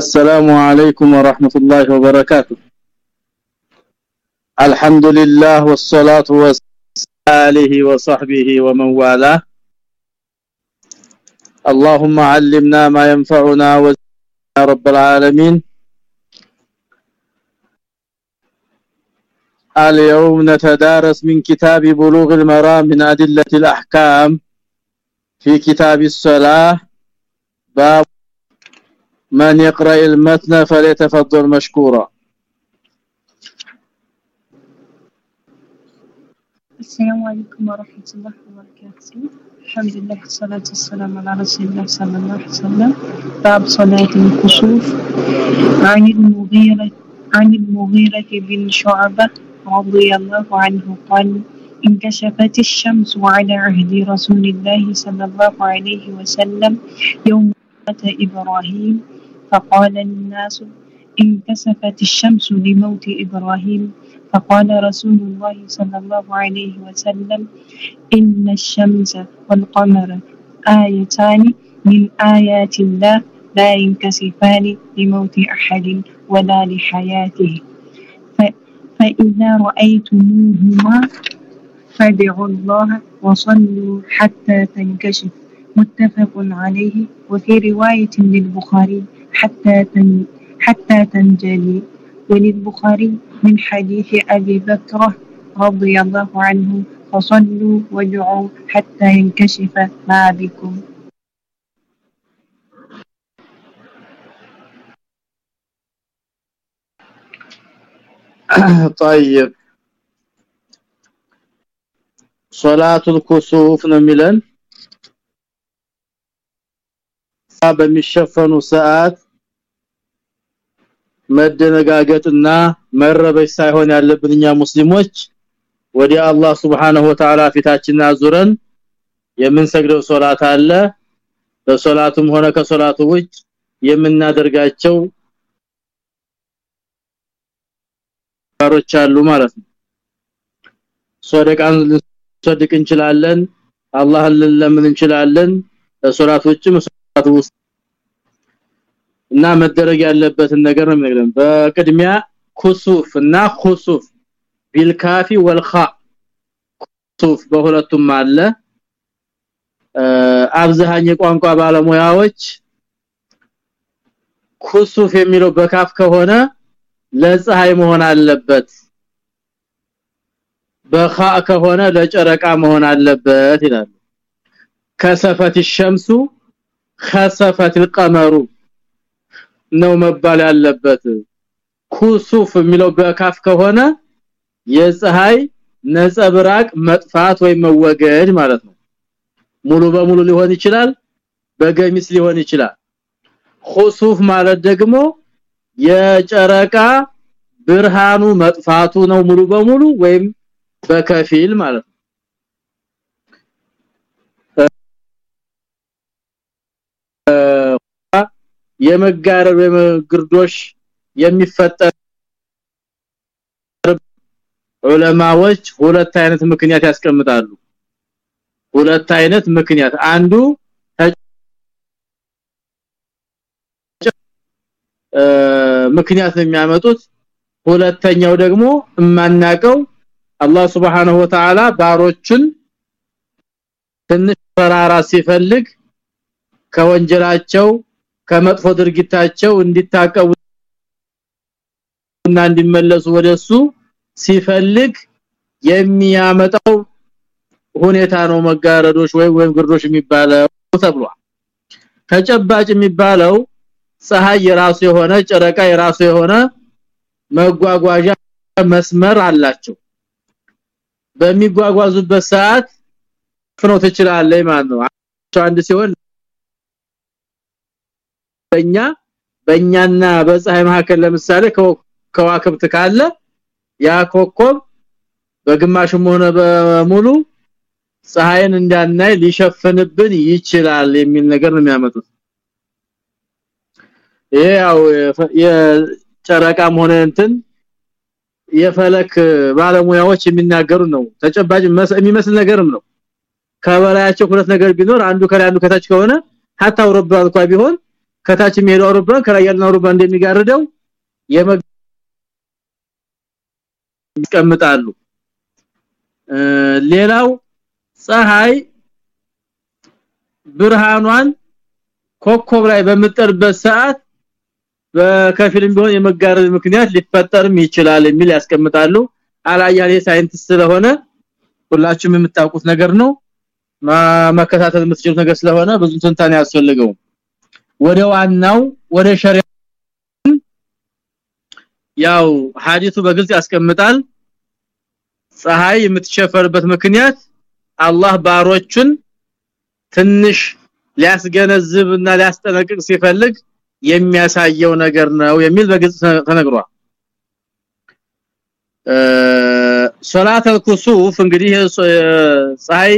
السلام عليكم ورحمة الله وبركاته. الحمد لله والصلاة والسلام وصحبه ومن والاه. اللهم علمنا ما ينفعنا وزدنا رب العالمين. اليوم نتدارس من كتاب بلوغ المرام من أدلة الأحكام في كتاب الصلاة. باب من يقرأ المتن فليتفضل مشكورا. السلام عليكم ورحمة الله وبركاته. الحمد لله والصلاة والسلام على رسول الله صلى الله عليه وسلم. باب صلاة الكسوف. عن المغيرة عن المغيرة بن شعبة رضي الله عنه قال انكشفت الشمس على عهد رسول الله صلى الله عليه وسلم يوم إبراهيم فقال الناس انكسفت الشمس لموت إبراهيم. فقال رسول الله صلى الله عليه وسلم إن الشمس والقمر آيتان من آيات الله لا ينكسفان لموت أحد ولا لحياته. فإذا رأيتموهما فادعوا الله وصلوا حتى تنكشف. متفق عليه. وفي رواية للبخاري حتى حتى تنجلي. وللبخاري من حديث أبي بكر رضي الله عنه فصلوا وادعوا حتى ينكشف ما بكم. طيب. صلاة الكسوف ነው በሚሸፈኑ ሰዓት መደነጋገጥና መረበሽ ሳይሆን ያለብንኛ ሙስሊሞች ወዲ አላህ Subhanahu Ta'ala ፊታችንን አዙረን የምንሰግደው ሶላት አለ። በሶላቱም ሆነ ከሶላቱ ውጭ የምናደርጋቸው ባሮች አሉ ማለት ነው። ሶደቃን ልንሰድቅ እንችላለን አላህን ልንለምን እንችላለን። በሶላት ውጭም ሶላት ውስጥ እና መደረግ ያለበትን ነገር ነው የሚነግረን በቅድሚያ ኩሱፍ እና ኩሱፍ ቢልካፊ ወልኻ ኩሱፍ በሁለቱም አለ አብዛኛው ቋንቋ ባለሙያዎች ኩሱፍ የሚለው በካፍ ከሆነ ለፀሐይ መሆን አለበት በኻ ከሆነ ለጨረቃ መሆን አለበት ይላሉ ከሰፈት الشمس خسفت القمر ነው መባል ያለበት ኩሱፍ የሚለው በካፍ ከሆነ የፀሐይ ነጸብራቅ መጥፋት ወይ መወገድ ማለት ነው ሙሉ በሙሉ ሊሆን ይችላል በገሚስ ሊሆን ይችላል ኩሱፍ ማለት ደግሞ የጨረቃ ብርሃኑ መጥፋቱ ነው ሙሉ በሙሉ ወይም በከፊል ማለት ነው የመጋረብ የመግርዶሽ የሚፈጠር ዑለማዎች ሁለት አይነት ምክንያት ያስቀምጣሉ። ሁለት አይነት ምክንያት። አንዱ ምክንያት የሚያመጡት። ሁለተኛው ደግሞ እማናቀው አላህ Subhanahu Wa Ta'ala ባሮችን ትንሽ ፈራራ ሲፈልግ ከወንጀላቸው ከመጥፎ ድርጊታቸው እንዲታቀቡና እንዲመለሱ ወደሱ ሲፈልግ የሚያመጣው ሁኔታ ነው መጋረዶች ወይ ወይም ግርዶሽ የሚባለው ተብሏል። ተጨባጭ የሚባለው ፀሐይ የራሱ የሆነ ጨረቃ የራሱ የሆነ መጓጓዣ መስመር አላቸው። በሚጓጓዙበት ሰዓት ፍኖ ትችላለህ ማለት ነው። አንድ ሲሆን በእኛ በእኛና በፀሐይ መካከል ለምሳሌ ከዋክብት ካለ ያ ኮከብ በግማሽም ሆነ በሙሉ ፀሐይን እንዳናይ ሊሸፍንብን ይችላል የሚል ነገር ነው የሚያመጡት። ያው የጨረቃም ሆነ እንትን የፈለክ ባለሙያዎች የሚናገሩ ነው። ተጨባጭ የሚመስል ነገርም ነው። ከበላያቸው ሁለት ነገር ቢኖር አንዱ ከላይ አንዱ ከታች ከሆነ ሀታ አውሮፕላን እንኳን ቢሆን ከታች የሚሄደው አውሮፕላን ከላይ ያለው አውሮፕላን እንደሚጋርደው ይቀምጣሉ። ሌላው ፀሐይ ብርሃኗን ኮከብ ላይ በምትጠርበት ሰዓት በከፊልም ቢሆን የመጋረድ ምክንያት ሊፈጠርም ይችላል የሚል ያስቀምጣሉ። አላያሌ ሳይንቲስት ስለሆነ ሁላችሁም የምታውቁት ነገር ነው። መከታተል የምትችሉት ነገር ስለሆነ ብዙ ትንታኔ ያስፈልገው ወደ ዋናው ወደ ሸሪዓ ያው ሐዲሱ በግልጽ ያስቀምጣል። ፀሐይ የምትሸፈርበት ምክንያት አላህ ባሮቹን ትንሽ ሊያስገነዝብና ሊያስጠነቅቅ ሲፈልግ የሚያሳየው ነገር ነው የሚል በግልጽ ተነግሯል። ሶላት አልኩሱፍ እንግዲህ ፀሐይ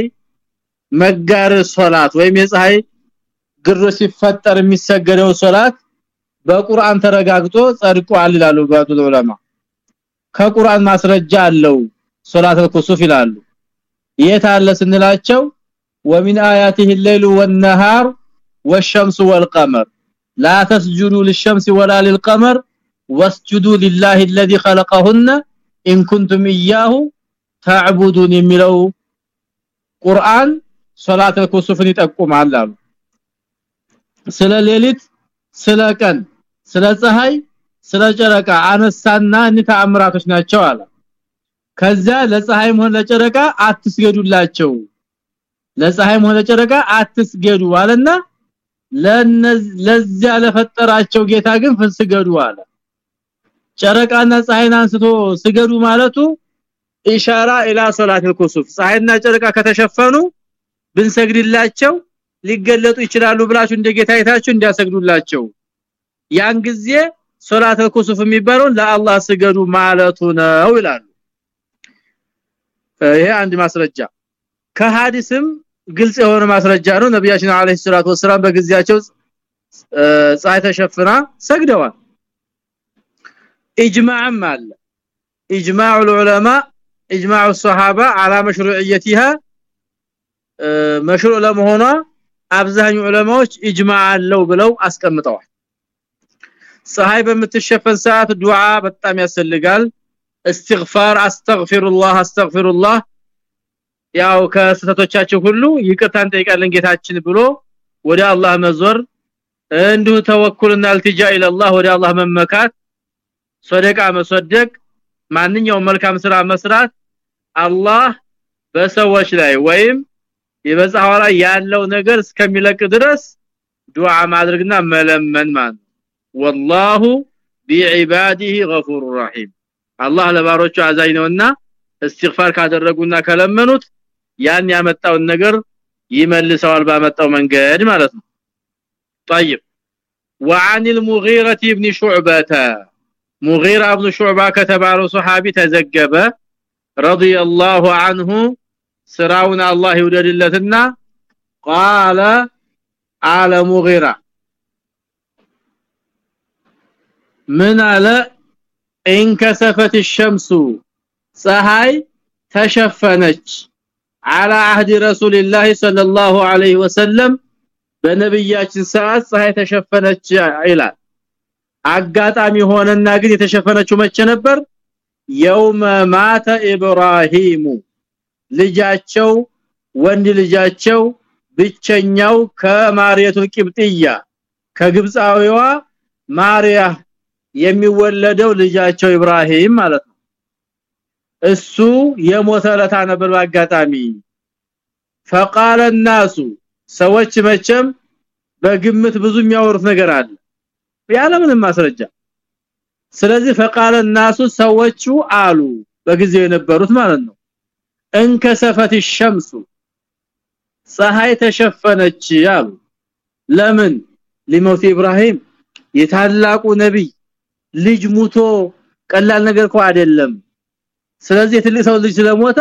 መጋር ሶላት ወይም የፀሐይ ግር ሲፈጠር የሚሰገደው ሶላት በቁርአን ተረጋግጦ ጸድቋል ይላሉ ባቱ ዑለማ ከቁርአን ማስረጃ አለው ሶላት الكسوፍ ይላሉ የት አለ ስንላቸው ومن آياته الليل والنهار والشمس والقمر لا تسجدوا للشمس ولا للقمر واسجدوا لله الذي خلقهن إن كنتم إياه تعبدون የሚለው ቁርአን ሶላት الكسوفን ይጠቁማል አሉ ስለ ሌሊት ስለ ቀን ስለ ፀሐይ ስለ ጨረቃ አነሳና እንተአምራቶች ናቸው አለ። ከዛ ለፀሐይም ሆነ ለጨረቃ አትስገዱላቸው ለፀሐይም ሆነ ለጨረቃ አትስገዱ አለና ለዚያ ለፈጠራቸው ጌታ ግን ፍስገዱ አለ። ጨረቃና ፀሐይን አንስቶ ስገዱ ማለቱ ኢሻራ ኢላ ሶላተል ኩሱፍ። ፀሐይና ጨረቃ ከተሸፈኑ ብንሰግድላቸው ሊገለጡ ይችላሉ ብላችሁ እንደ ጌታይታችሁ እንዲያሰግዱላቸው። ያን ጊዜ ሶላተል ኩሱፍ የሚባለውን ለአላህ ስገዱ ማለቱ ነው ይላሉ። ይሄ አንድ ማስረጃ። ከሐዲስም ግልጽ የሆነ ማስረጃ ነው። ነብያችን አለይሂ ሰላቱ ወሰለም በግዚያቸው ፀሐይ ተሸፍና ሰግደዋል። ኢጅማዕም አለ። ኢጅማዕ العلماء ኢጅማዕ الصحابه على مشروعيتها መሽሩዕ ለመሆኗ አብዛኛው ዑለማዎች اجماع አለው ብለው አስቀምጠዋል ፀሐይ በምትሸፈን ሰዓት ዱዓ በጣም ያስፈልጋል استغفار استغفر الله استغفر الله ያው ከስተቶቻችን ሁሉ ይቅርታን ጠይቃለን ጌታችን ብሎ ወደ አላህ መዞር እንዲሁ ተወኩልና አልትጃ ኢላላህ ወደ አላህ መመካት ሰደቃ መሰደቅ ማንኛውም መልካም ስራ መስራት አላህ በሰዎች ላይ ወይም የበዛው ላይ ያለው ነገር እስከሚለቅ ድረስ ዱዓ ማድረግና መለመን ማለት والله بعباده غفور رحيم አላህ ለባሮቹ አዛኝ ነውና እስትግፋር ካደረጉና ከለመኑት ያን ያመጣውን ነገር ይመልሰዋል ባመጣው መንገድ ማለት ነው طيب وعن المغيرة ابن شعبة مغيرة ابن شعبة كتبه صحابي تزجب رضي الله عنه سراون الله يودللتنا قال على مغيرة من على انكسفت الشمس ፀሐይ ተሸፈነች على عهد رسول الله صلى الله عليه وسلم በነብያችን ሰዓት ፀሐይ ተሸፈነች ይላል አጋጣሚ ሆነና ግን የተሸፈነችው መቼ ነበር የውመ ማተ ኢብራሂሙ ልጃቸው ወንድ ልጃቸው ብቸኛው ከማርያቱ ቂብጥያ ከግብፃዊዋ ማርያ የሚወለደው ልጃቸው ኢብራሂም ማለት ነው እሱ የሞተለታ ነበር በአጋጣሚ فقال الناس ሰዎች መቼም በግምት ብዙ የሚያወሩት ነገር አለ ያለምንም ማስረጃ ስለዚህ فقال الناس ሰዎቹ አሉ በጊዜው የነበሩት ማለት ነው እንከሰፈት الشمس ፀሐይ ተሸፈነች ያሉ ለምን ለሞት ኢብራሂም የታላቁ ነብይ ልጅ ሙቶ ቀላል ነገር እኮ አይደለም ስለዚህ የትልቅ ሰው ልጅ ስለሞተ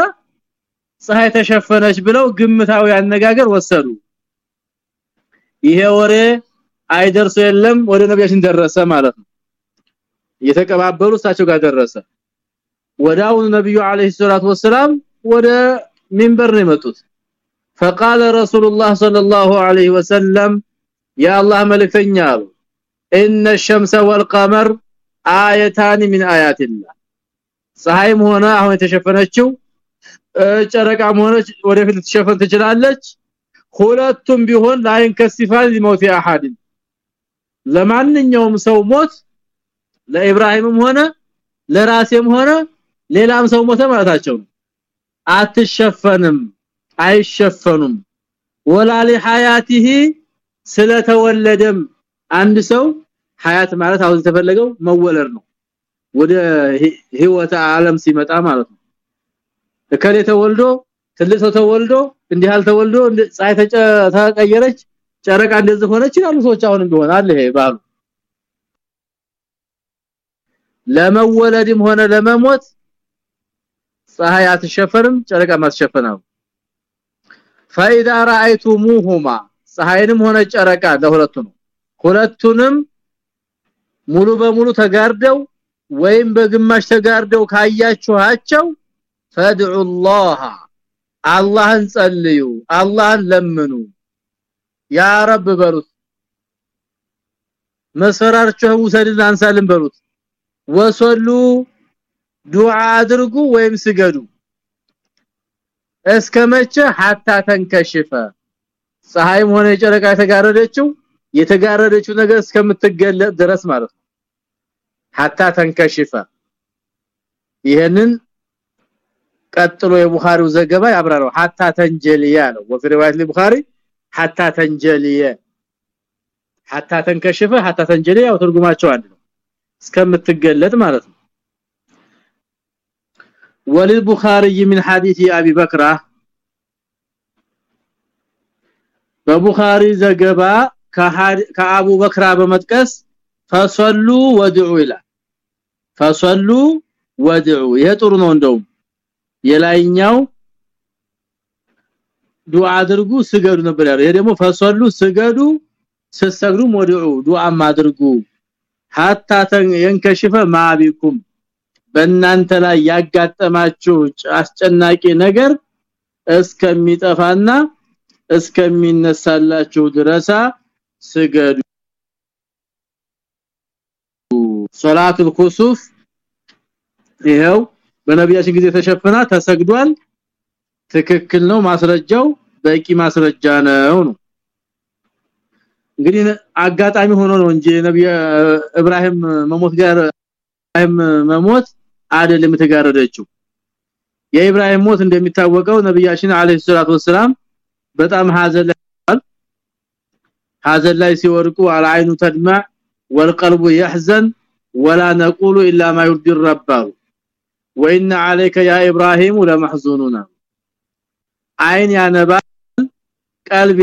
ፀሐይ ተሸፈነች ብለው ግምታዊ አነጋገር ወሰዱ ይሄ ወሬ አይደርሱ የለም ወደ ነብያችን ደረሰ ማለት ነው የተቀባበሉ እሳቸው ጋር ደረሰ ወዳው ነብዩ አለይሂ ሰላቱ ወሰለም ወደ ሚንበር ነው የመጡት። فقال رسول الله صلى الله عليه وسلم يا الله ملكتኛ አሉ። ان الشمس والقمر آيتان من آيات الله ፀሐይም ሆነ አሁን የተሸፈነችው ጨረቃም ሆነች ወደፊት ልትሸፈን ትችላለች። ሁለቱም ቢሆን ላይን ከሲፋን ሊሞት ያሐድ ለማንኛውም ሰው ሞት ለኢብራሂምም ሆነ ለራሴም ሆነ ሌላም ሰው ሞተ ማለታቸው ነው። አትሸፈንም አይሸፈኑም። ወላሊ ሐያቲሂ ስለተወለደም አንድ ሰው ሐያት ማለት አሁን የተፈለገው መወለድ ነው። ወደ ህይወት ዓለም ሲመጣ ማለት ነው። እከሌ ተወልዶ ትልቅ ሰው ተወልዶ እንዲህ አልተወልዶ ፀሐይ ተቀየረች ጨረቃ እንደዚህ ሆነች ይላሉ ሰዎች። አሁንም ቢሆን አለ ይሄ ባሉ ለመወለድም ሆነ ለመሞት ፀሐይ አትሸፈንም ጨረቃ ማትሸፈናው فاذا رايتموهما ፀሐይንም ሆነ ጨረቃ ለሁለቱ ነው ሁለቱንም ሙሉ በሙሉ ተጋርደው ወይም በግማሽ ተጋርደው ካያችኋቸው ፈድዑ الله አላህን ጸልዩ አላህን ለምኑ ያ ረብ በሩት መስፈራርቸው ውሰድን አንሳልን በሩት ወሰሉ ዱዓ አድርጉ ወይም ስገዱ። እስከመቼ ሐታ ተንከሽፈ። ፀሐይም ሆነ ጨረቃ የተጋረደችው የተጋረደችው ነገር እስከምትገለጥ ድረስ ማለት ነው። ሐታ ተንከሽፈ። ይሄንን ቀጥሎ የቡኻሪው ዘገባ ያብራራው ሐታ ተንጀሊያ ነው ሪዋያት ለቡኻሪ ሐታ ተንጀሊየ ሐታ ተንከሽፈ ሐታ ተንጀሊያ ትርጉማቸው አንድ ነው። እስከምትገለጥ ማለት ነው وللبخاري من حديث ابي بكر በቡኻሪ ዘገባ ከአቡ በክራ በመጥቀስ ፈሰሉ ወድዑ ይላል ፈሰሉ ወድዑ የጥሩ ነው እንደውም የላይኛው ዱዓ አድርጉ ስገዱ ነበር ያለው ይሄ ደግሞ ፈሰሉ ስገዱ ስሰግዱ ወድዑ ዱዓም አድርጉ hatta የንከሽፈ ማቢኩም በእናንተ ላይ ያጋጠማችሁ አስጨናቂ ነገር እስከሚጠፋና እስከሚነሳላችሁ ድረሳ ስገዱ። ሶላቱል ኩሱፍ ይሄው በነቢያችን ጊዜ ተሸፈና ተሰግዷል። ትክክል ነው ማስረጃው በቂ ማስረጃ ነው ነው። እንግዲህ አጋጣሚ ሆኖ ነው እንጂ ነብይ ኢብራሂም መሞት ጋር ኢብራሂም መሞት አይደለም የተጋረደችው የኢብራሂም ሞት እንደሚታወቀው ነብያችን አለይሂ ሰላቱ ወሰለም በጣም ሐዘን ላይ ሐዘን ላይ ሲወርቁ አልዓይኑ ተድማ والقلب يحزن ولا نقول الا ما يرضي الرب وان عليك يا ابراهيم لمحزونون አይን ያነባል ቀልብ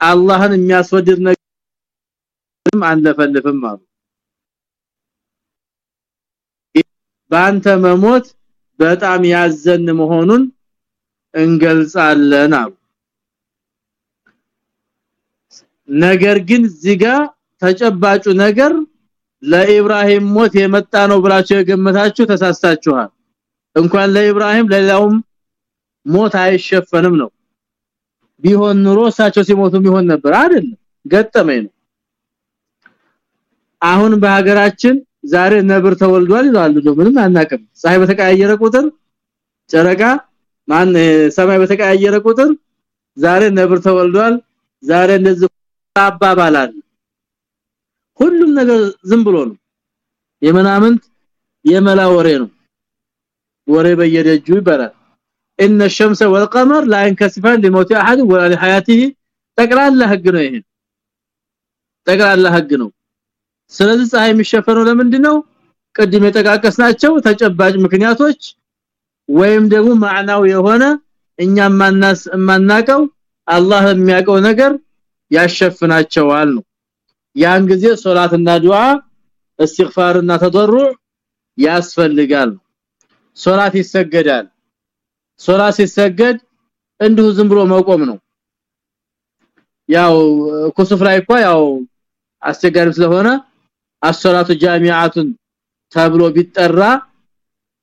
አላህን የሚያስወድድ ነገርም አንለፈልፍም አሉ ባንተ መሞት በጣም ያዘን መሆኑን እንገልጻለን አሉ። ነገር ግን ዚጋ ተጨባጩ ነገር ለኢብራሂም ሞት የመጣ ነው ብላችሁ የገመታችሁ ተሳስታችኋል። እንኳን ለኢብራሂም ለሌላውም ሞት አይሸፈንም ነው። ቢሆን ኑሮ እሳቸው ሲሞቱ ቢሆን ነበር አይደል ገጠመኝ ነው። አሁን በሀገራችን ዛሬ ነብር ተወልዷል ይላሉ ምንም አናቀም ፀሐይ በተቀያየረ ቁጥር ጨረቃ ማን ሰማይ በተቀያየረ ቁጥር ዛሬ ነብር ተወልዷል ዛሬ እንደዚህ አባባላል ሁሉም ነገር ዝም ብሎ ነው የመናምንት የመላ ወሬ ነው ወሬ በየደጁ ይባላል ان الشمس والقمر لا ينكسفان لموت احد ولا لحياته ጠቅላላ ህግ ነው ይሄ ጠቅላላ ህግ ነው ስለዚህ ፀሐይ የሚሸፈነው ለምንድን ነው ቅድም የተቃቀስናቸው ተጨባጭ ምክንያቶች ወይም ደግሞ ማዕናው የሆነ እኛ ማናስ ማናቀው አላህ የሚያቀው ነገር ያሸፍናቸዋል ነው። ያን ጊዜ ሶላትና ዱዓ እስትግፋርና ተضرع ያስፈልጋል። ሶላት ይሰገዳል። ሶላት ሲሰገድ እንዲሁ ዝም ብሎ መቆም ነው። ያው ኩሱፍ ላይ እኮ ያው አስቸጋሪ ስለሆነ አሶላቱ ጃሚዓቱን ተብሎ ቢጠራ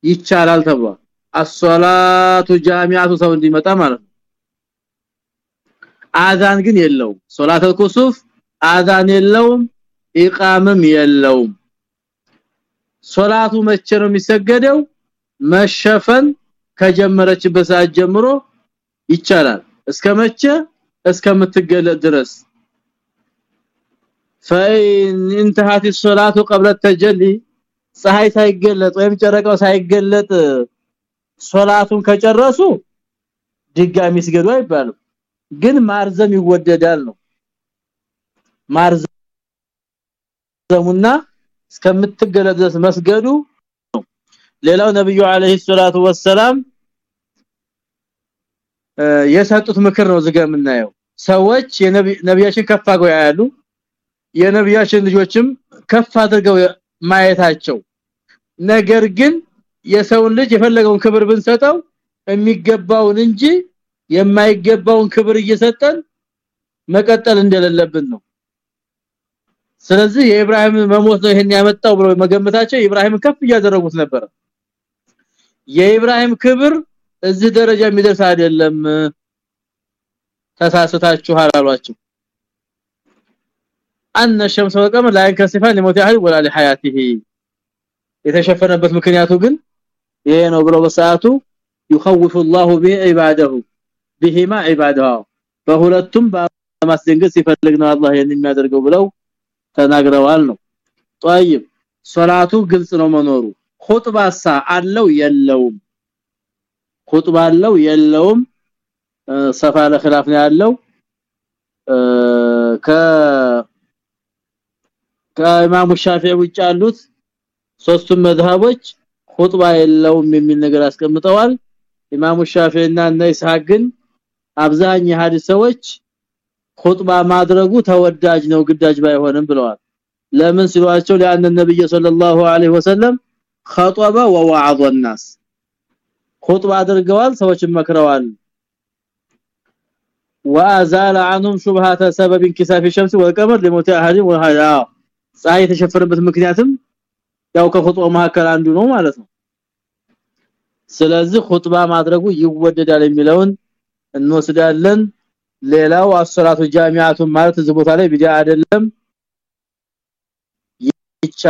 ይቻላል ተብሏል። አሶላቱ ጃሚዓቱ ሰው እንዲመጣ ማለት ነው። አዛን ግን የለውም። ሶላተል ኩሱፍ አዛን የለውም ኢቃምም የለውም። ሶላቱ መቼ ነው የሚሰገደው? መሸፈን ከጀመረችበት ሰዓት ጀምሮ ይቻላል። እስከመቼ እስከምትገለጥ ድረስ فإن انتهت الصلاه قبل التجلي ፀሐይ ሳይገለጥ ወይም ጨረቃው ሳይገለጥ ሶላቱን ከጨረሱ ድጋሚ ስገዱ አይባልም ግን ማርዘም ይወደዳል ነው ማርዘሙና እስከምትገለጥ ድረስ መስገዱ ሌላው ነብዩ አለይሂ ሰላቱ ወሰለም የሰጡት ምክር ነው ዝጋ የምናየው ሰዎች የነቢያችን ከፍ አድርገው ያያሉ የነቢያችን ልጆችም ከፍ አድርገው ማየታቸው። ነገር ግን የሰውን ልጅ የፈለገውን ክብር ብንሰጠው የሚገባውን እንጂ የማይገባውን ክብር እየሰጠን መቀጠል እንደሌለብን ነው። ስለዚህ የኢብራሂም መሞት ነው ይሄን ያመጣው ብለው መገመታቸው ኢብራሂም ከፍ እያደረጉት ነበር። የኢብራሂም ክብር እዚህ ደረጃ የሚደርስ አይደለም። ተሳስታችኋል አሏቸው ان الشمس والقمر لا ينكسفان لموت احد ولا لحياته. የተሸፈነበት ምክንያቱ ግን ይሄ ነው ብሎ በሰዓቱ يخوف الله به عباده. بهما عباده. በሁለቱም በማስደንገጥ ሲፈልግ ነው አላህ የሚያደርገው ብለው ተናግረዋል ነው። طيب ሶላቱ ግልጽ ነው መኖሩ። ኹጥባሳ አለው የለውም። ኹጥባ አለው የለውም። ሰፋ ለخلاፍ ነው ያለው። ከኢማሙ ሻፊዒ ውጭ ያሉት ሶስቱም መዝሃቦች ኹጥባ የለውም የሚል ነገር አስቀምጠዋል ኢማሙ ሻፊዒና እና ኢስሐቅ ግን አብዛኛው ሐዲስ ሰዎች ኹጥባ ማድረጉ ተወዳጅ ነው ግዳጅ ባይሆንም ብለዋል ለምን ሲሏቸው ለአን ነብይ ሰለላሁ ዐለይሂ ወሰለም خطبه ووعظ الناس ኹጥባ አድርገዋል ሰዎችን መክረዋል وازال عنهم شبهه سبب انكساف الشمس والقمر لموت احد وهذا ፀሐይ የተሸፈረበት ምክንያትም ያው ከኹጥባው መካከል አንዱ ነው ማለት ነው። ስለዚህ ኹጥባ ማድረጉ ይወደዳል የሚለውን እንወስዳለን። ሌላው አሰራቱ ጃሚዓቱን ማለት እዚህ ላይ ቢዲያ አይደለም። ይቻ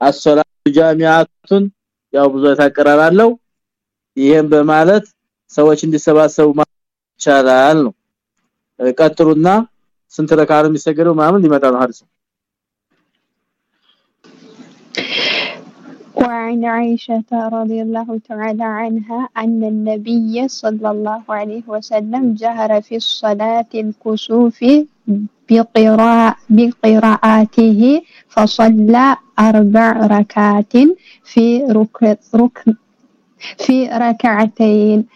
አሰራቱ ጃሚዓቱን ያው ብዙ ተቀራራለው ይሄን በማለት ሰዎች እንዲሰባሰቡ ይቻላል ነው። ቀጥሩና ስንት ረካዓ የሚሰገደው ማምን ሊመጣ ነው ሐዲስ وعن عائشة رضي الله تعالى عنها أن النبي صلى الله عليه وسلم جهر في الصلاة الكسوف بقراء بقراءاته فصلى أربع ركعات في ركن ركن في ركعتين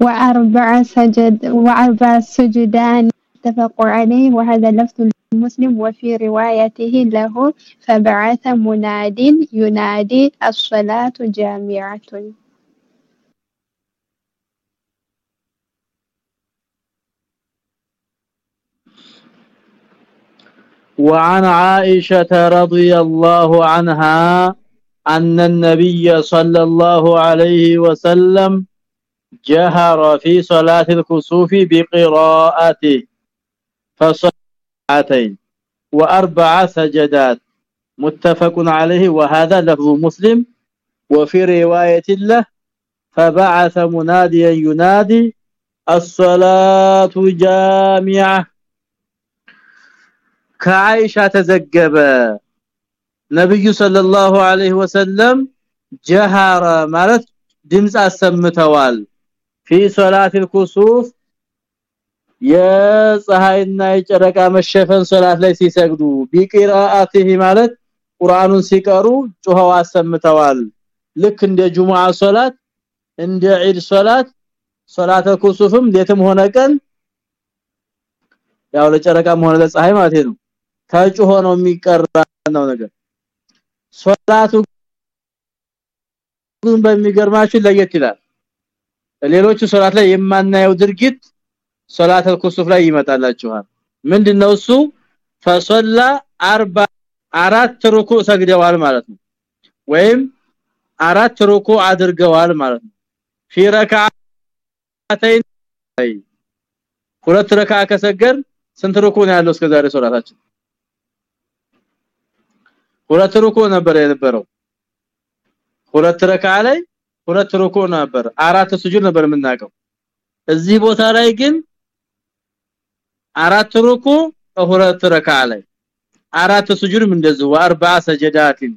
وأربع سجد وأربع سجدان اتفق عليه وهذا لفظ مسلم وفي روايته له فبعث مناد ينادي الصلاة جامعة. وعن عائشة رضي الله عنها أن النبي صلى الله عليه وسلم جهر في صلاة الكسوف بقراءته. فصلى ركعتين واربع سجدات متفق عليه وهذا لفظ مسلم وفي روايه له فبعث مناديا ينادي الصلاه جامعه كعائشه تزجب نبي صلى الله عليه وسلم جهر ማለት ድምጽ አሰምተዋል في صلاه الكسوف የፀሐይና የጨረቃ መሸፈን ሶላት ላይ ሲሰግዱ ቢቂራአቲሂ ማለት ቁርአኑን ሲቀሩ ጩኸው አሰምተዋል። ልክ እንደ ጁሙአ ሶላት እንደ ዒድ ሶላት ሶላተ ኩሱፍም ሌትም ሆነ ቀን ያው ለጨረቃም ሆነ ለፀሐይ ማለት ነው። ተጭሆ ነው የሚቀራው ነገር። ሶላቱ ግን በሚገርማችሁ ለየት ይላል። ሌሎቹ ሶላት ላይ የማናየው ድርጊት ሶላት አልኩሱፍ ላይ ይመጣላችኋል። ምንድነው እሱ? ፈሰላ አርባ አራት ሩኩ ሰግደዋል ማለት ነው። ወይም አራት ሩኩ አድርገዋል ማለት ነው። ፊ ረካዓተይን ሁለት ረካዓ ከሰገር ስንት ሩኩ ነው ያለው እስከዛሬ ሶላታችን? ሁለት ሩኩ ነበር የነበረው። ሁለት ረካ ላይ ሁለት ሩኩ ነበር። አራት ስጁድ ነበር የምናውቀው። እዚህ ቦታ ላይ ግን አራት ሩኩ ሁለት ረካ ላይ። አራት ስጁድም እንደዚህ وأربع سجدات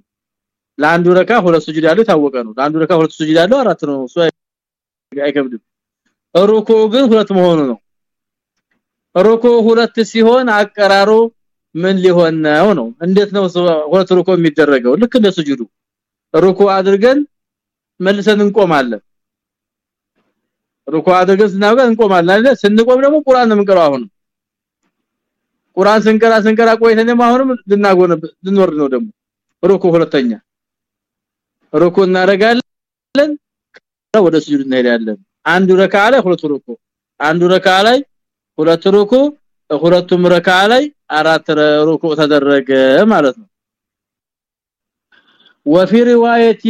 ለአንዱ ረካ ሁለት ስጁድ ያለው ታወቀ ነው። ለአንዱ ረካ ሁለት ስጁድ ያለው አራት ነው። እሱ አይከብድም። ሩኩ ግን ሁለት መሆኑ ነው። ሩኩ ሁለት ሲሆን አቀራሩ ምን ሊሆን ነው ነው። እንዴት ነው ሁለት ሩኩ የሚደረገው? ልክ እንደ ስጁዱ ሩኩ አድርገን መልሰን እንቆማለን። ሩኩ አድርገን ስናውቀ እንቆማለን አይደል? ስንቆም ደግሞ ቁርአን ነው የምንቀራው አሁን ቁርአን ስንቀራ ስንቀራ ቆይተን ደግሞ አሁንም ልናጎነብ ልንወርድ ነው ደግሞ ሩኩ ሁለተኛ ሩኩ እናረጋለን ወደ ስጁድ እንሄዳለን አንዱ ረካ ላይ ሁለት ሩኩ አንዱ ረካ ላይ ሁለት ሩኩ ሁለቱም ረካ ላይ አራት ሩኩ ተደረገ ማለት ነው وفي روايه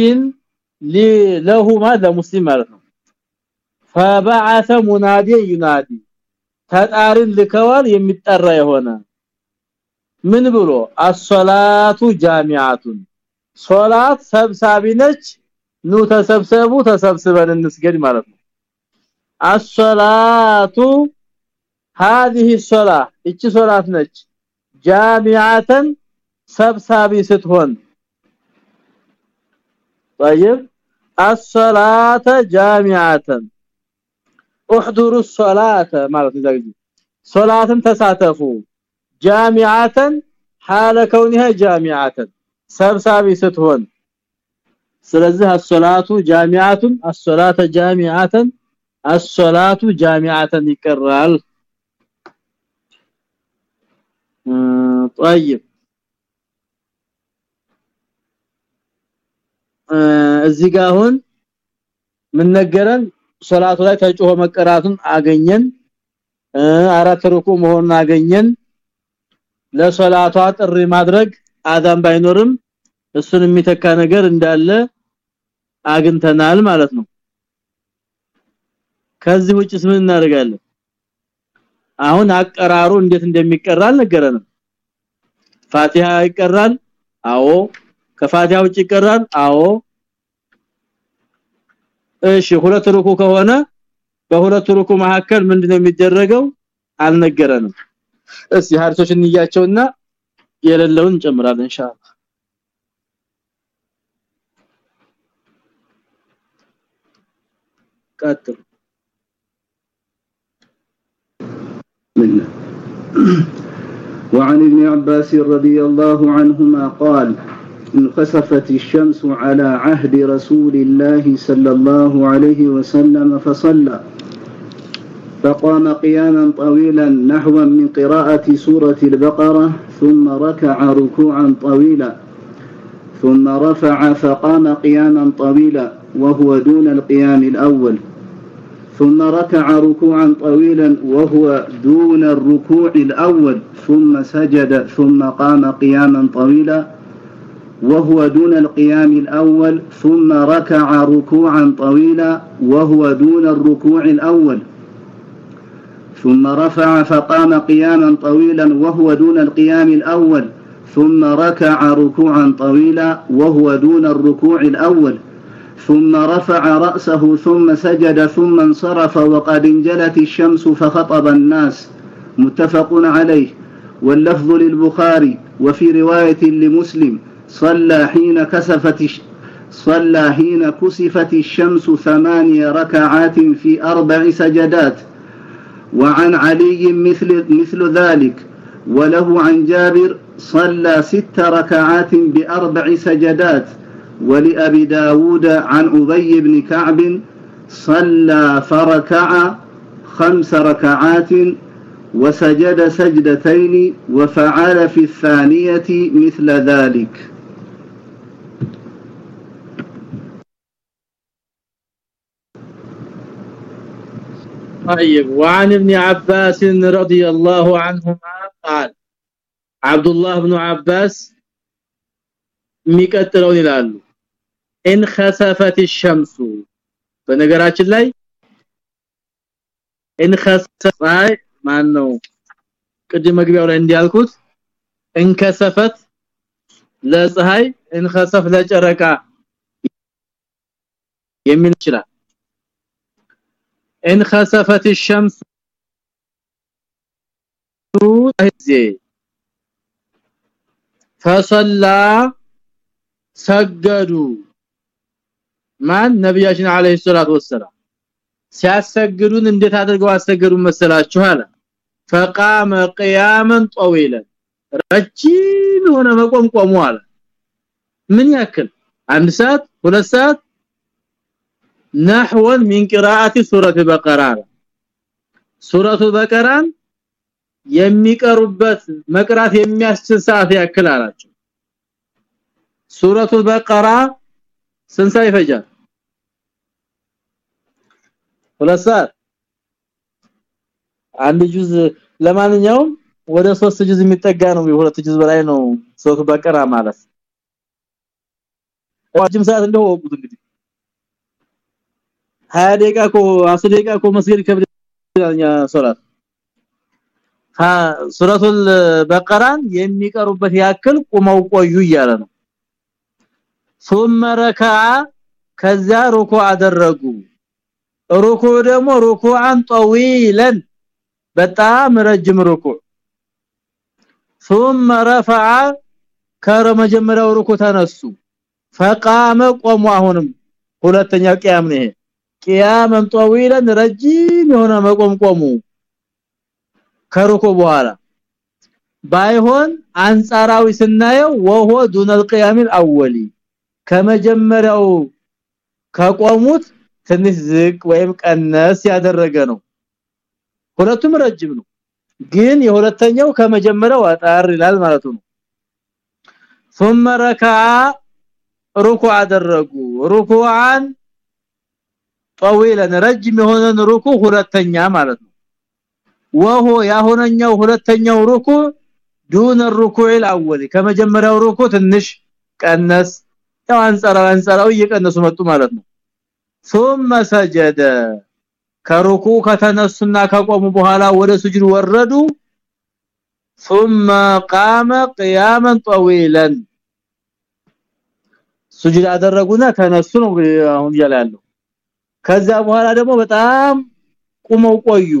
لهما لمسلم ማለት ነው فبعث منادي ينادي ተጣሪን ልከዋል የሚጠራ የሆነ ምን ብሎ አሶላቱ ጃሚዓቱን ሶላት ሰብሳቢ ነች ኑ ተሰብሰቡ ተሰብስበን እንስገድ ማለት ነው አሶላቱ هذه الصلاه እቺ ሶላት ነች ጃሚዓተን ሰብሳቢ ስትሆን طيب الصلاه جامعه احضروا الصلاه ማለት ነው ሶላትን ተሳተፉ ጃሚዓተ حال كونها جامعه ሰብሳቢ ስትሆን ስለዚህ الصلاه جامعه الصلاه جامعه الصلاه جامعه ይቀራል طيب እዚህ ጋር አሁን ምን ነገረን ሶላቱ ላይ ተጮሆ መቀራቱን አገኘን። አራት ሩኩ መሆኑን አገኘን። ለሶላቷ ጥሪ ማድረግ አዳም ባይኖርም እሱን የሚተካ ነገር እንዳለ አግንተናል ማለት ነው። ከዚህ ውጭስ ምን እናደርጋለን? አሁን አቀራሩ እንዴት እንደሚቀራ አልነገረንም። ፋቲሃ ይቀራል? አዎ። ከፋቲሃ ውጭ ይቀራል? አዎ እሺ ሁለት ሩኩ ከሆነ በሁለት ሩኩ መካከል ምንድነው የሚደረገው አልነገረንም እስቲ ሀርሶች እንያቸውና የሌለውን እንጨምራለን ኢንሻአላህ ቀጥል وعن ابن عباس رضي الله عنهما قال انخسفت الشمس على عهد رسول الله صلى الله عليه وسلم فصلى. فقام قياما طويلا نحوا من قراءة سورة البقرة ثم ركع ركوعا طويلا ثم رفع فقام قياما طويلا وهو دون القيام الأول ثم ركع ركوعا طويلا وهو دون الركوع الأول ثم سجد ثم قام قياما طويلا وهو دون القيام الأول ثم ركع ركوعا طويلا وهو دون الركوع الأول. ثم رفع فقام قياما طويلا وهو دون القيام الأول. ثم ركع ركوعا طويلا وهو دون الركوع الأول. ثم رفع رأسه ثم سجد ثم انصرف وقد انجلت الشمس فخطب الناس. متفق عليه. واللفظ للبخاري وفي رواية لمسلم. صلى حين كسفت صلى حين كسفت الشمس ثماني ركعات في أربع سجدات. وعن علي مثل مثل ذلك. وله عن جابر صلى ست ركعات بأربع سجدات. ولأبي داود عن أبي بن كعب صلى فركع خمس ركعات وسجد سجدتين وفعل في الثانية مثل ذلك. طيب وعن ابن عباس رضي الله عنهما قال عبد الله بن عباس የሚቀጥለውን ይላሉ። ان خسفت الشمس በነገራችን ላይ ان خسفت ማን ነው ቅድም መግቢያው ላይ እንዲያልኩት እንከሰፈት ለፀሐይ እንከሰፍ ለጨረቃ የሚል ይችላል። انخسفت الشمس فصلى ሰገዱ ማን ነብያችን አለይሂ ሰላቱ ወሰለም ሲያሰግዱን እንዴት አድርገው አሰገዱን መሰላችሁ አለ فقام قياما طويلا ረጅም ሆነ መቆም ቆሙ አለ ምን ያክል አንድ ሰዓት ሁለት ሰዓት نحو من قراءه سوره البقره سوره البقره የሚቀሩበት መቅራት የሚያስችል ሰዓት ያክል አላቸው ሱረቱል በቀራ ስንት ሰዓት ይፈጃል ሁለት ሰዓት አንድ ጁዝ ለማንኛውም ወደ 3 ጁዝ የሚጠጋ ነው የሁለት ጁዝ በላይ ነው ሱረቱ በቀራ ማለት ዋጅም ሰዓት እንደው ወቁት እንግዲህ 20 ደቂቃ እኮ 10 ደቂቃ እኮ መስጊድ ከብደኛ ሶላት ሱረቱል በቀራን የሚቀሩበት ያክል ቁመው ቆዩ እያለ ነው ثم ركع ከዛ ሩኩ አደረጉ ሩኩ ደግሞ ሩኩዓን طويلا በጣም ረጅም ሩኩ ثم رفع ከመጀመሪያው ሩኩ ተነሱ فقام ቆሙ አሁንም ሁለተኛ ቂያም ነው ይሄ ቂያመን طويلا ረጅም የሆነ መቆም ቆሙ ከሩኩ በኋላ ባይሆን አንጻራዊ ስናየው ወሆ ዱነል ቂያም አልአወሊ ከመጀመሪያው ከቆሙት ትንሽ ዝቅ ወይም ቀነስ ያደረገ ነው ሁለቱም ረጅም ነው ግን የሁለተኛው ከመጀመሪያው አጣር ይላል ማለት ነው ثم ركع ركوع አደረጉ ركوعا طويلا ረጅም የሆነን ሩኩ ሁለተኛ ማለት ነው ወሆ ያሆነኛው ሁለተኛው ሩኩ ዱን الركوع الاول ከመጀመሪያው ሩኩ ትንሽ ቀነስ ያው አንጸራው አንጸራው እየቀነሱ መጡ ማለት ነው ثم سجد ከሩኩ ከተነሱና ከቆሙ በኋላ ወደ ስጁድ ወረዱ ثم قام قياما طويلا ስጁድ አደረጉና ተነሱ ነው አሁን እያለ ያለው ከዛ በኋላ ደግሞ በጣም ቁመው ቆዩ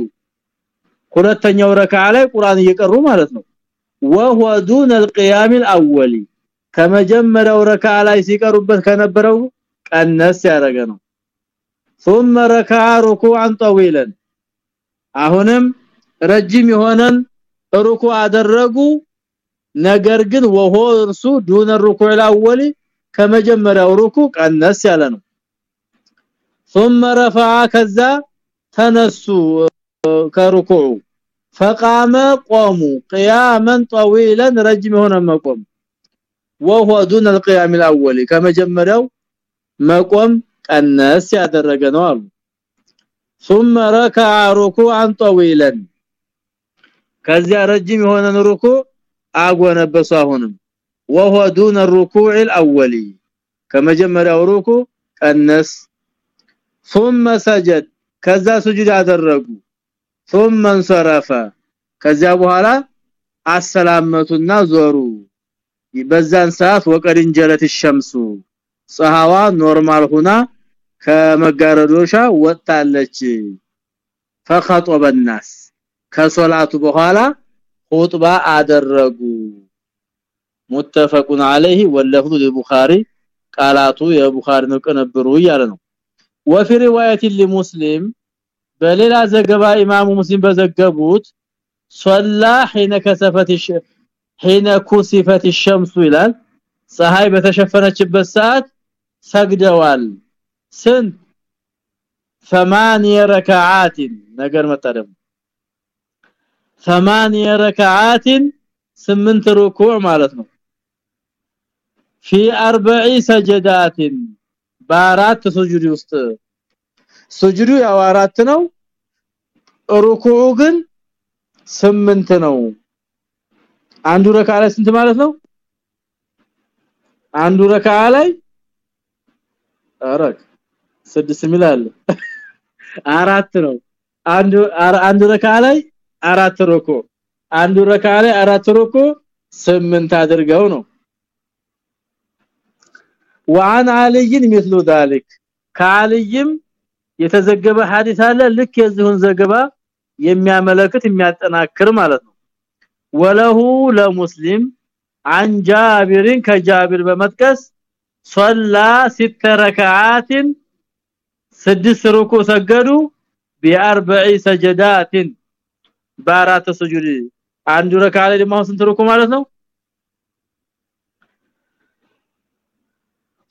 ሁለተኛው ረካ ላይ ቁርአን እየቀሩ ማለት ነው وهو دون القيام الاول ከመጀመሪያው ረካ ላይ ሲቀሩበት ከነበረው ቀነስ ያደረገ ነው ثم ركع ركوعا طويلا አሁንም ረጅም የሆነን ሩኩ አደረጉ ነገር ግን ወሆ እርሱ ዱነ ሩኩዕ الاول ከመጀመሪያው ሩኩ ቀነስ ያለ ነው ثم رفع ከዛ ተነሱ ከሩኩዑ فقام قاموا قياما طويلا ረጅም የሆነ መቆም وهو دون القيام الاول ከመጀመሪያው መቆም ቀነስ ያደረገ ነው አሉ ثم ركع ركوعا طويلا ከዚያ ረጅም የሆነን ሩኩ አጎነበሱ አሁንም وهو دون الركوع الاول ከመጀመሪያው ሩኩ ቀነስ ثم سجد ከዛ ስጁድ አደረጉ ثم انصرف ከዚያ በኋላ አሰላመቱና ዞሩ በዛን ሰዓት ወቀድን ጀለት الشمس ፀሐዋ ኖርማል ሆና ከመጋረዶሻ ወጣለች فخطب الناس ከሶላቱ በኋላ ኹጥባ አደረጉ متفق عليه واللفظ للبخاري ቃላቱ የቡኻሪ ነው ቅንብሩ እያለ ነው وفي روايه لمسلم በሌላ ዘገባ ኢማሙ ሙስሊም በዘገቡት صلى حين كسفت الشمس حين كسفت الشمس ይላል ፀሐይ በተሸፈነችበት ሰዓት ሰግደዋል ስንት ثمانية ركعات ነገር መጣደም ثمانية ركعات ስምንት ሩኩዕ ማለት ነው في اربع سجدات በአራት ስጁድ ውስጥ ስጁዱ ያው አራት ነው። ሩኩዑ ግን ስምንት ነው። አንዱ ረካ ላይ ስንት ማለት ነው? አንዱ ረካ ላይ አራት ስድስት ሚላል አራት ነው። አንዱ አንዱ ረካ ላይ አራት ሩኩ አንዱ ረካ ላይ አራት ሩኩ ስምንት አድርገው ነው وعن علي مثل ذلك ከአልይም የተዘገበ ሐዲስ አለ ልክ የዚሁን ዘገባ የሚያመለክት የሚያጠናክር ማለት ነው ወለሁ ለሙስሊም عن جابر كجابر በመጥቀስ صلى ست ركعات ስድስት ሩኩ ሰገዱ በአርበዒ ሰጀዳት በአራት ስጁድ አንዱ ረካ ላይ ደግሞ ስንት ሩኩ ማለት ነው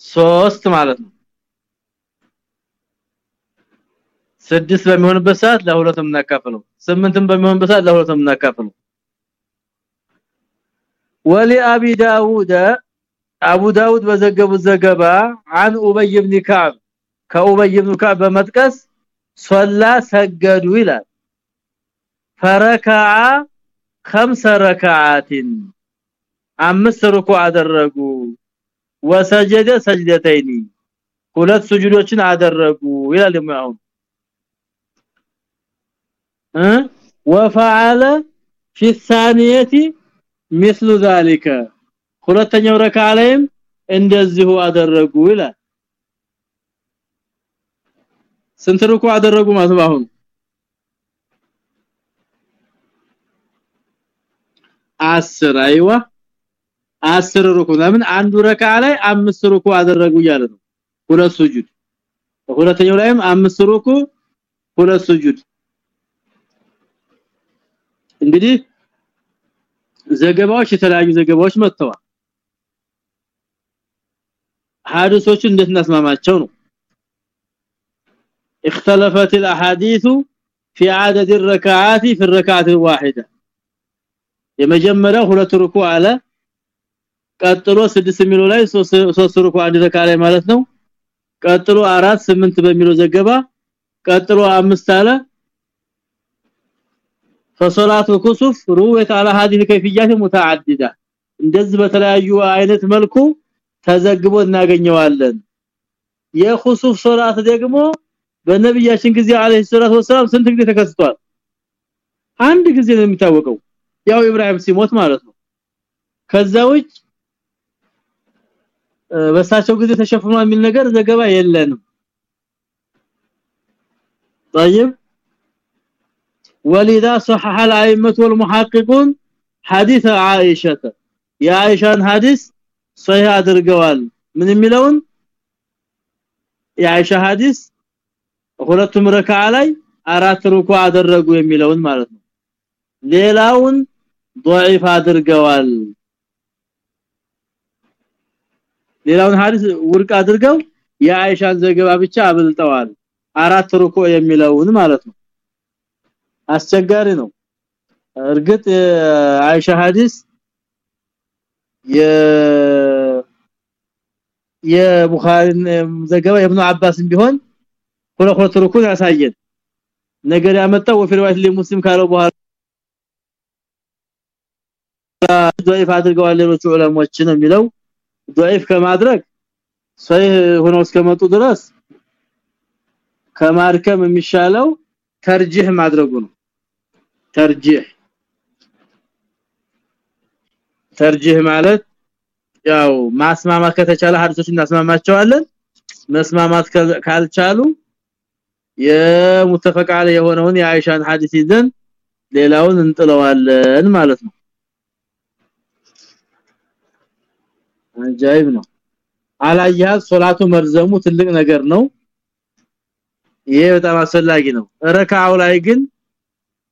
ሶስት ማለት ነው ስድስት በሚሆንበት ሰዓት ለሁለቱም እናካፍለው ስምንትም በሚሆንበት ሰዓት ለሁለቱም እናካፍለው ወሊ አቢ ዳውድ አቡ ዳውድ በዘገቡት ዘገባ عن ابي بن كعب ከኡበይ ብን ከዕብ በመጥቀስ ሶላ ሰገዱ ይላል ፈረከዓ خمس ركعات አምስት ሩኩዕ አደረጉ ወሰጀደ ሰጅደተይኒ ሁለት ስጁዶችን አደረጉ ይላል አሁን እ وفعل في الثانيه مثل ذلك ሁለተኛው ረካ ላይም እንደዚሁ አደረጉ ይላል ስንት ሩኩ አደረጉ ማለት አሁን አስር አይዋ አስር ሩኩ ለምን አንዱ ረካ ላይ አምስት ሩኩ አደረጉ እያለ ነው ሁለት ሱጁድ ሁለተኛው ላይም አምስት ሩኩ ሁለት ሱጁድ እንግዲህ ዘገባዎች የተለያዩ ዘገባዎች መጥተዋል ሐዲሶችን እንዴት እናስማማቸው ነው اختلفت الاحاديث في عدد الركعات في الركعه الواحده የመጀመሪያው ሁለት ሩኩ አለ ቀጥሎ 6 ሚሎ ላይ 3 ሩኩ አንድ ረካ ላይ ማለት ነው ቀጥሎ 4 8 በሚለው ዘገባ ቀጥሎ 5 አለ فصلاه الكسوف رويت على هذه الكيفيات متعدده እንደዚህ በተለያዩ አይነት መልኩ ተዘግቦ እናገኘዋለን የኹሱፍ ሶላት ደግሞ በነብያችን ጊዜ አለይሂ ሰላቱ ወሰለም ስንት ጊዜ ተከስቷል አንድ ጊዜ ነው የሚታወቀው ያው ኢብራሂም ሲሞት ማለት ነው ከዛ ውጭ በሳቸው ጊዜ ተሸፍኗል የሚል ነገር ዘገባ የለንም طيب ولذا صحح الائمه والمحققون حديث عائشه يا عائشان حديث صحيح አድርገዋል ምን የሚለውን የአይሻ ሐዲስ ሁለቱም ረካ ላይ አራት ሩኩ አደረጉ የሚለውን ማለት ነው ሌላውን ضعيف አድርገዋል ሌላውን ሐዲስ ውርቅ አድርገው የአይሻን ዘገባ ብቻ አብልጠዋል አራት ሩኩ የሚለውን ማለት ነው አስቸጋሪ ነው እርግጥ አይሻ ሐዲስ የ የቡኻሪ ዘገባ ኢብኑ አባስም ቢሆን ሁለት ሁለት ሩኩን ያሳየን ነገር ያመጣው ወፍሪዋት ለሙስሊም ካለው በኋላ ضعيف አድርገዋል ሌሎች ዑለሞች ነው የሚለው ضعيف ከማድረግ ሰሂህ ሆኖ እስከመጡ ድረስ ከማርከም የሚሻለው ተርጂህ ማድረጉ ነው ተርጂህ ተርጂህ ማለት ያው ማስማማት ከተቻለ ሐዲሶች እናስማማቸዋለን መስማማት ካልቻሉ የሙተፈቅ አለ የሆነውን የአይሻን ሐዲስ ይዘን ሌላውን እንጥለዋለን ማለት ነው አጃይብ ነው አላያ ሶላቱ መርዘሙ ትልቅ ነገር ነው ይሄ በጣም አስፈላጊ ነው ረካው ላይ ግን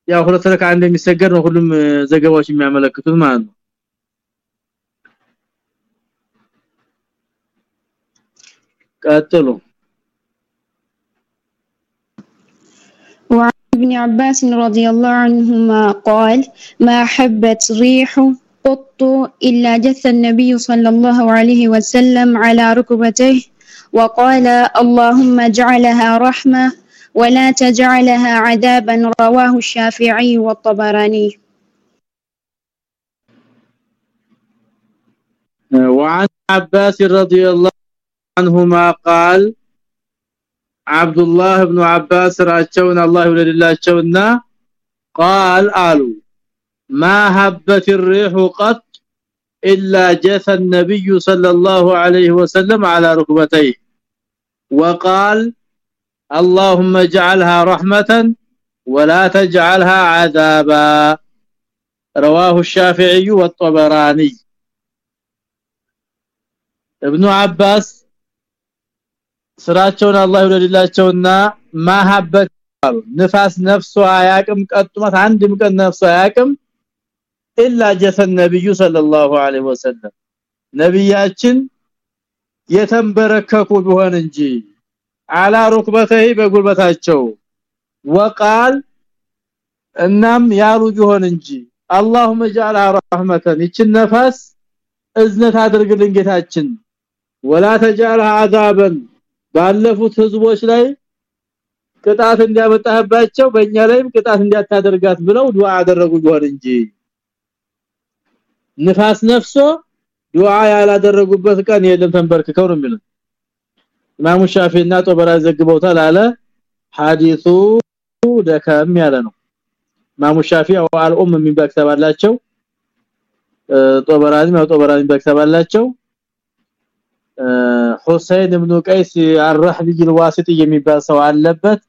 ያው ሁለት ረካ እንደሚሰገድ ነው ሁሉም ዘገባዎች የሚያመለክቱት ማለት ነው ቀጥሉ وعن ابن عباس رضي الله عنهما قال ما حبت ريح قط إلا جث النبي صلى الله عليه وسلم على ركبتيه وقال اللهم اجعلها رحمة ولا تجعلها عذابا رواه الشافعي والطبراني. وعن عباس رضي الله عنهما قال عبد الله بن عباس راچون الله يولدلاچونا قال قالوا ما هبت الريح قط الا جثى النبي صلى الله عليه وسلم على ركبتيه وقال اللهم اجعلها رحمه ولا تجعلها عذابا رواه الشافعي والطبراني ابن عباس ስራቸውን አላህ ይወደድላቸውና ማሐበት ንፋስ ነፍሱ አያቅም ቀጥማት አንድም ቀን ነፍሱ አያቅም ኢላ ጀሰን ነብዩ ሰለላሁ ዐለይሂ ወሰለም ነብያችን የተንበረከኩ ቢሆን እንጂ አላ ሩክበተይ በጉልበታቸው ወቃል እናም ያሉ ቢሆን እንጂ اللهم اجعل رحمه ይችን ነፋስ እዝነት አድርግልን ጌታችን ولا تجعلها عذابا ባለፉት ህዝቦች ላይ ቅጣት እንዲያመጣባቸው በእኛ ላይም ቅጣት እንዲያታደርጋት ብለው ዱዓ አደረጉ ቢሆን እንጂ ንፋስ ነፍሶ ዱዓ ያላደረጉበት ቀን የለም ተንበርክከው ነው የሚለው ኢማሙ ሻፊዒና ጦበራ ዘግበውታል አለ ሐዲሱ ደከም ያለ ነው ኢማሙ ሻፊዒ አልኡም የሚባል ክታብ አላቸው ጦበራኒ ነው ጦበራኒ በክታብ አላቸው ሁሰይን ኢብኑ ቀይስ አርህቢ الواسط የሚባል ሰው አለበት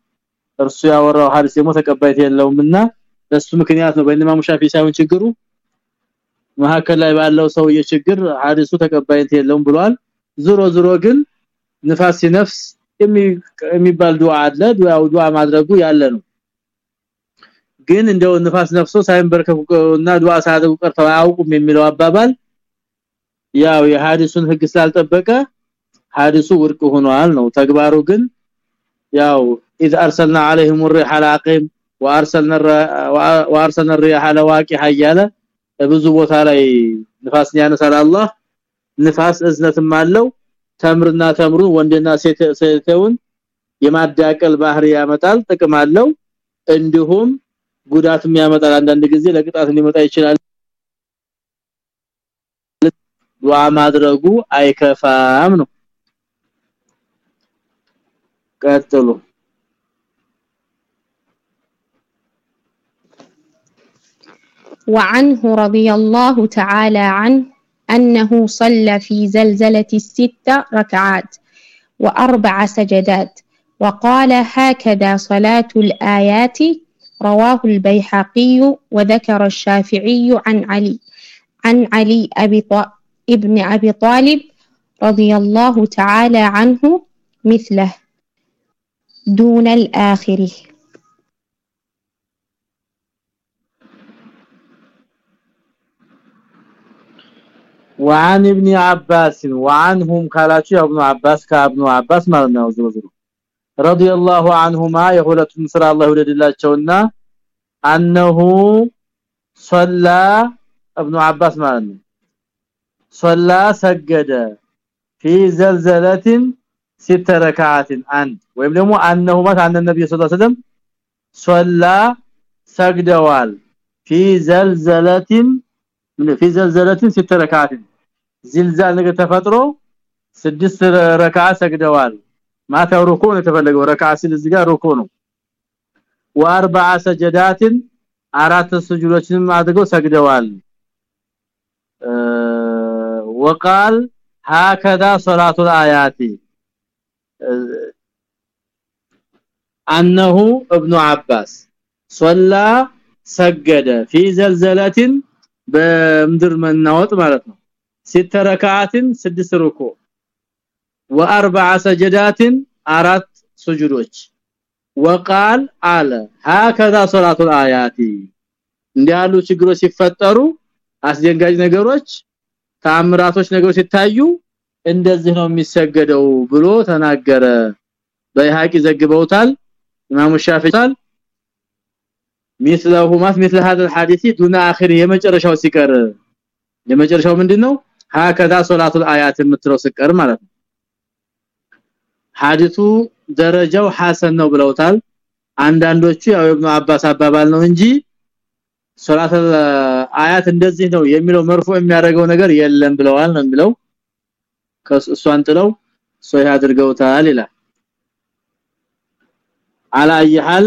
እርሱ ያወራው ሐዲስ ደግሞ ተቀባይት የለውምና በሱ ምክንያት ነው በእነማ ሙሻፊ ሳይሆን ችግሩ መሐከል ላይ ባለው ሰው የችግር ሐዲሱ ተቀባይት የለውም ብሏል ዙሮ ዙሮ ግን ንፋስ ሲነፍስ የሚባል ዱዓ አለ ዱዓው ዱዓ ማድረጉ ያለ ነው ግን እንደው ንፋስ ነፍሶ ሳይንበርከኩና ዱዓ ሳያደርጉ ቀርተው አያውቁም የሚለው አባባል ያው የሐዲሱን ህግ ስላልጠበቀ ሐዲሱ ውድቅ ሆኗል ነው ተግባሩ ግን ያው اذ ارسلنا عليهم الريح لاقم وارسلنا وارسلنا الريح لواقح ያለ ብዙ ቦታ ላይ ንፋስን ያነሳል አላህ። ንፋስ እዝነትም አለው። ተምርና ተምሩ ወንድና ሴተውን የማዳቀል ባህሪ ያመጣል ጥቅም አለው። እንዲሁም ጉዳትም ያመጣል። አንዳንድ ጊዜ ለቅጣት ሊመጣ ይችላል። ዱዓ ማድረጉ አይከፋም ነው። ቀጥሉ وعنه رضي الله تعالى عنه أنه صلى في زلزلة الست ركعات وأربع سجدات وقال هكذا صلاة الآيات رواه البيحقي وذكر الشافعي عن علي عن علي أبي ابن أبي طالب رضي الله تعالى عنه مثله. دون الآخر وعن ابن عباس وعنهم قالاتوا ابن عباس كابن عباس ማለት ነው ዝውዝሩ رضي الله عنهما የሁለቱም ስራ አላህ ይወደድላቸውና انه صلى ابن عباس ማለት ነው صلى سجد في زلزله ست ركعات አንድ ወይም ደግሞ انه ማለት አን ነብዩ ሰለላሁ ዐለይሂ ወሰለም صلى ሰግደዋል في زلزله في زلزله ست ركعات ዝልዛል ነገር ተፈጥሮ ስድስት ረካዓ ሰግደዋል ማታው ሩኩ ነው የተፈለገው ረካዓ ሲል እዚህ ጋር ሩኩ ነው ወአርባዓ ሰጀዳትን አራት ስጁዶችንም አድርገው ሰግደዋል وقال هكذا صلاه الايات انه ابن عباس صلى سجد في زلزله በምድር መናወጥ ማለት ነው ست ركعات ስድስት ሩኩ واربع سجدات አራት ስጁዶች وقال አለ هكذا صلاه الايات እንዲያሉ ችግሮች ሲፈጠሩ አስደንጋጭ ነገሮች ታምራቶች ነገሮች ሲታዩ እንደዚህ ነው የሚሰገደው ብሎ ተናገረ በይሃቂ ዘግበውታል ኢማሙ ሻፊዒ مثلهما مثل هذا الحديث دون اخر የመጨረሻው ሲቀር የመጨረሻው ምንድነው? هكذا ሶላቱ አያት የምትለው ሲቀር ማለት ነው። ሐዲሱ ደረጃው ሐሰን ነው ብለውታል። አንዳንዶቹ ያው ኢብኑ አባስ አባባል ነው እንጂ ሶላት አያት እንደዚህ ነው የሚለው መርፎ የሚያደርገው ነገር የለም ብለዋል ነው የሚለው። ከሷን ጥለው ሶይ አድርገውታል ይላል። አላየሃል?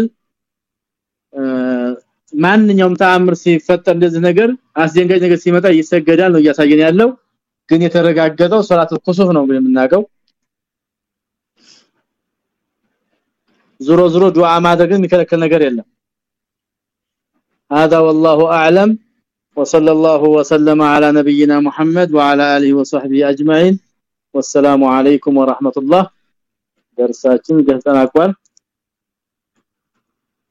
ማንኛውም ተአምር ሲፈጠር እንደዚህ ነገር አስደንጋጭ ነገር ሲመጣ ይሰገዳል ነው እያሳየን ያለው። ግን የተረጋገጠው ሶላት ኩሱፍ ነው የምናውቀው። ዙሮ ዙሮ ዱዓ ማድረግን የሚከለክል ነገር የለም። هذا والله اعلم وصلى الله وسلم على نبينا محمد وعلى اله وصحبه اجمعين والسلام عليكم ورحمه الله درساتين ገጠናቋል